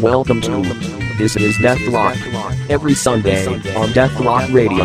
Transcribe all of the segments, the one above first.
Welcome to This is Death Rock. Every Sunday on Death Rock Radio.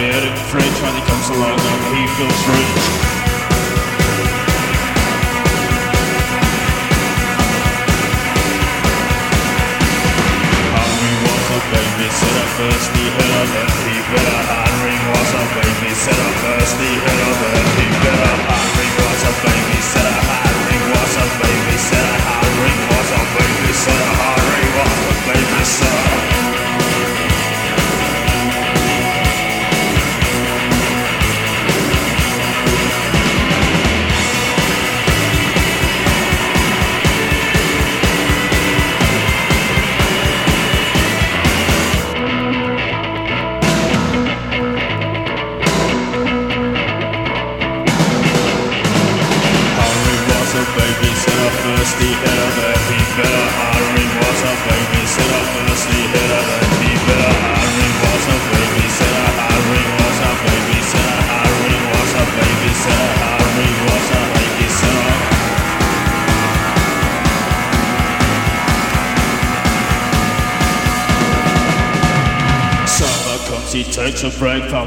bearded Fred finally comes along and he feels rude.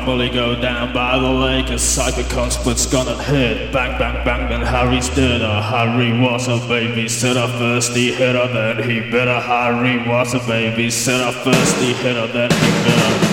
Normally go down by the lake, a psycho consplit's gonna hit. Bang, bang, bang, then Harry's dead. A Harry was a babysitter, first he hit her, then he bit her. Harry was a babysitter, first he hit her, then he bit her.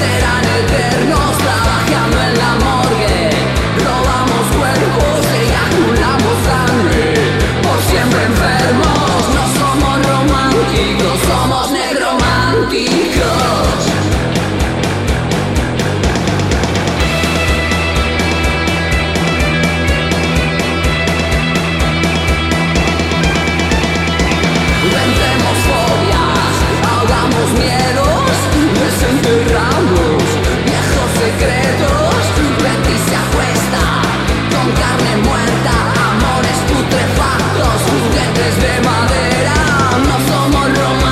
said I know I'm not so more romantic.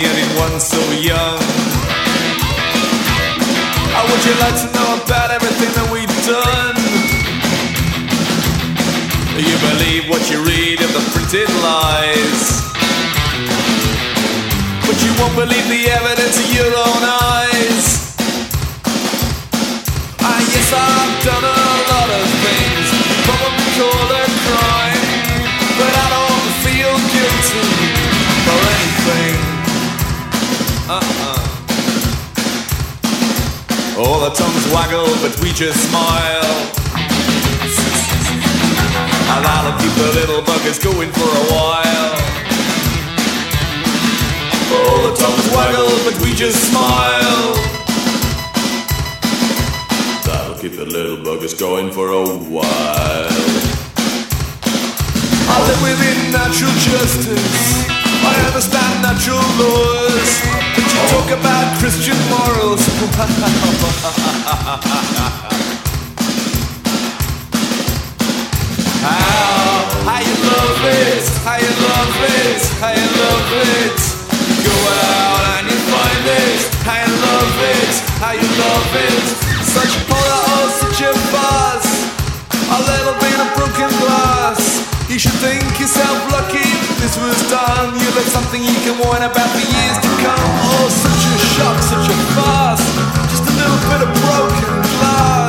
One so young. How would you like to know about everything that we've done? You believe what you read in the printed lies. But you won't believe the evidence of your own eyes. Ah, yes, I've done a lot of things, probably call All the tongues waggle, but we just smile. And that'll keep the little buggers going for a while. All the tongues waggle, but we just smile. That'll keep the little buggers going for a while. I live within natural justice. I understand natural laws. You talk about Christian morals. How, how you love it, how you love it, how you love it. Go out and you find it, how you love it, how you love it. Such such a fuss. A little bit of broken glass. You should think yourself lucky this was done. You left something you can warn about for years to come. Oh, such a shock, such a fuss. Just a little bit of broken glass.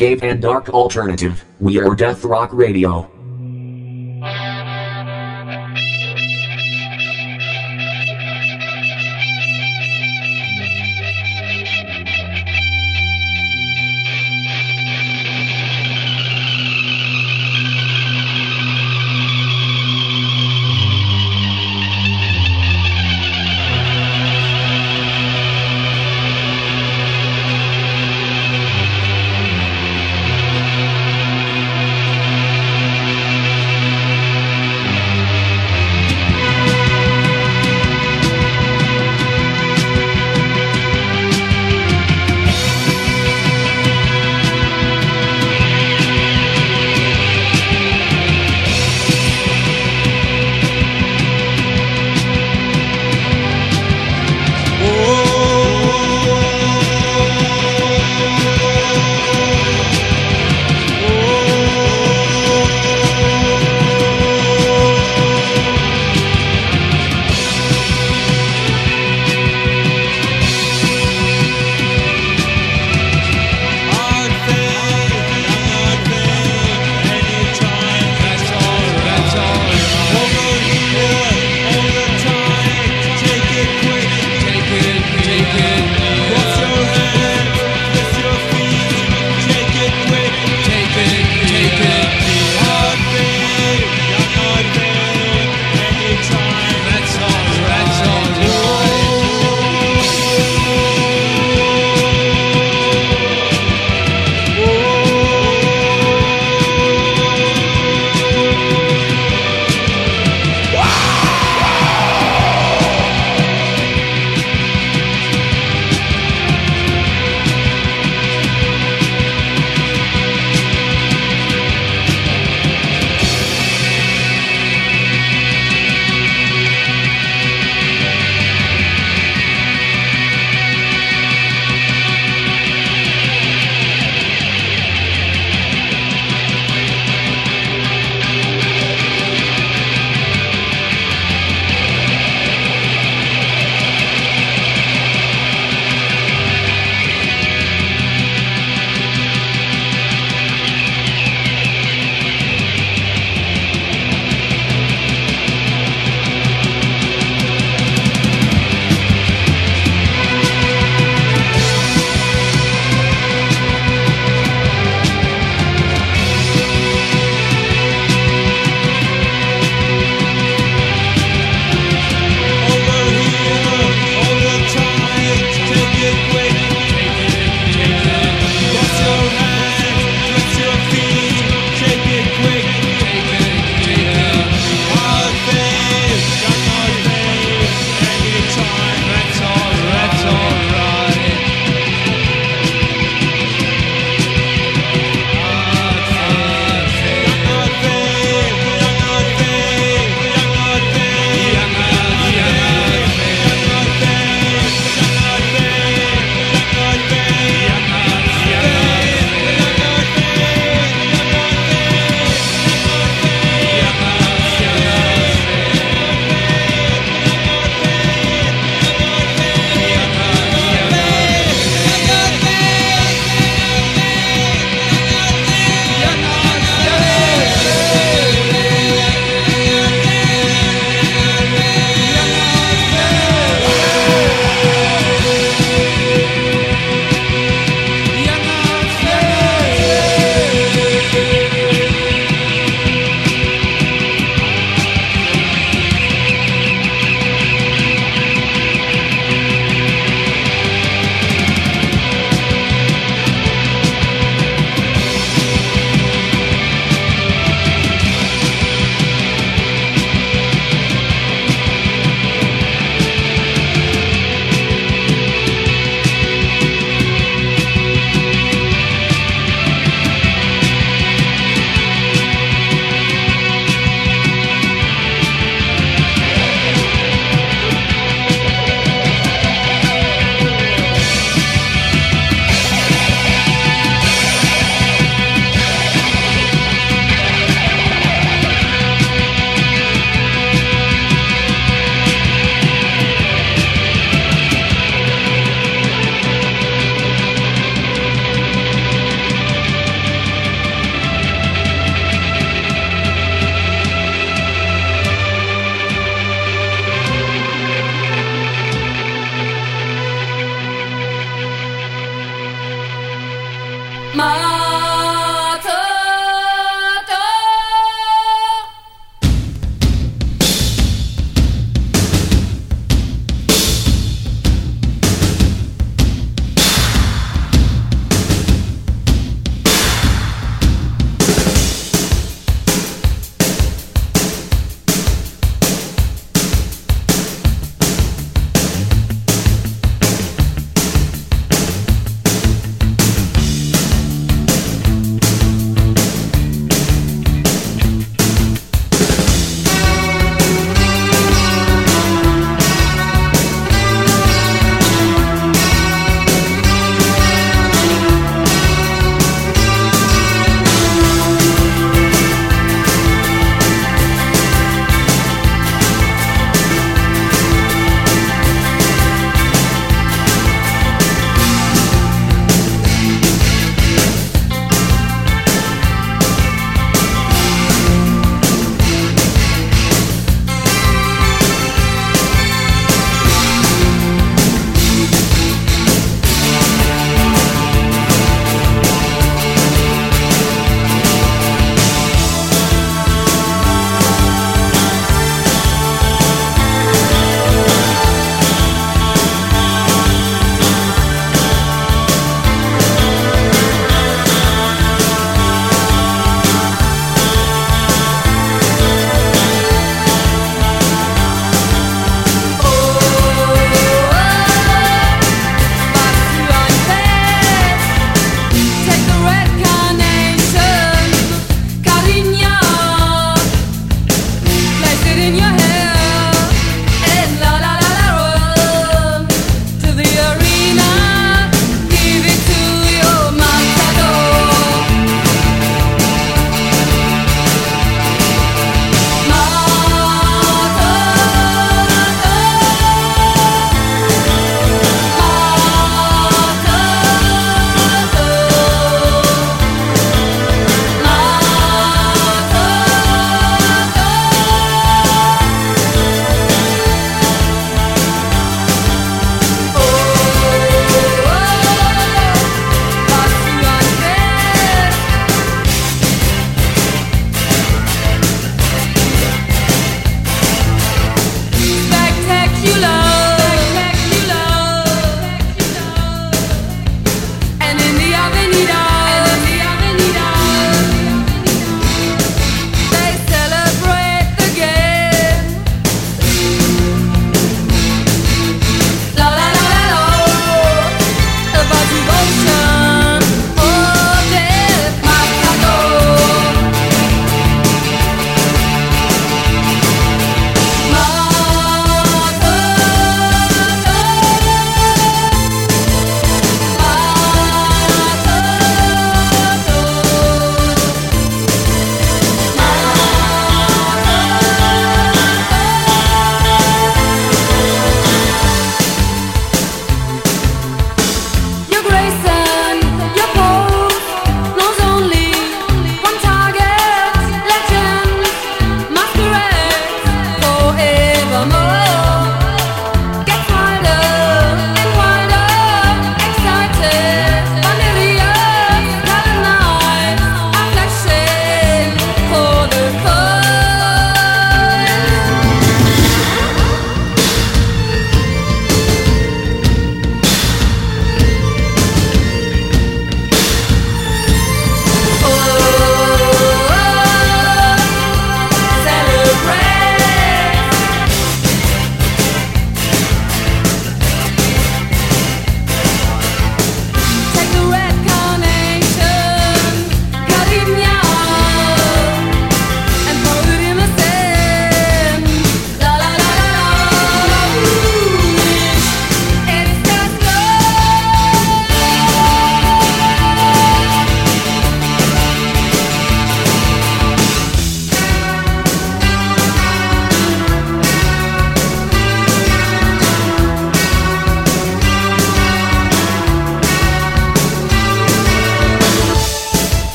Batcave, and dark alternative. We are Death Rock Radio.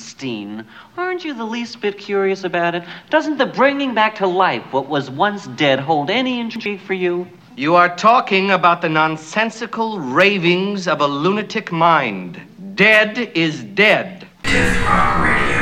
Frankenstein, aren't you the least bit curious about it? Doesn't the bringing back to life what was once dead hold any intrigue for you? You are talking about the nonsensical ravings of a lunatic mind. Dead is dead. Death Rock Radio.